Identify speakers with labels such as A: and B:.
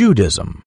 A: Judaism.